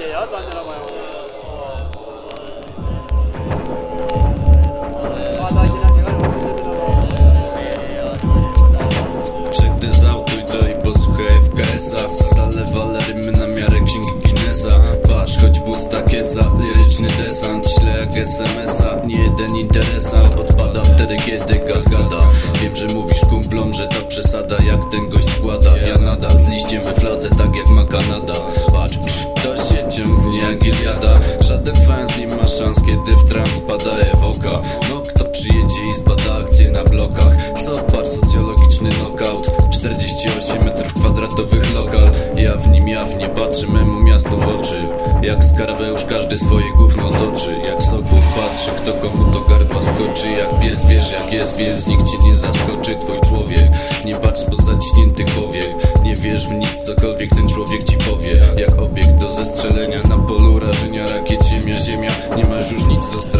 nadzieję, od Angela mają. Idę i posłuchaj FKS-a Stale walę rymy na miarę księgi Guinnessa. Wasz choć pusta tak kiesa, liryczny desant. Śle jak SMS-a, nie jeden interesant. Odpada wtedy kiedy gad gada Wiem, że mówisz kum wpada ewoka No kto przyjedzie i zbada akcje na blokach? Co par socjologiczny knockout? 48 metrów kwadratowych lokal. Ja w nim jawnie patrzę memu miastu w oczy. Jak skarabeusz każdy swoje gówno toczy. Jak sokół patrzy kto komu do gardła skoczy. Jak pies wiesz jak jest więc nikt cię nie zaskoczy. Twój człowiek nie patrz pod zaciśnięty powiek Nie wierz w nic cokolwiek ten człowiek ci powie. Jak obiekt do zestrzelenia na polu rażenia Rakiet ziemia ziemia. Nie masz już nic do straty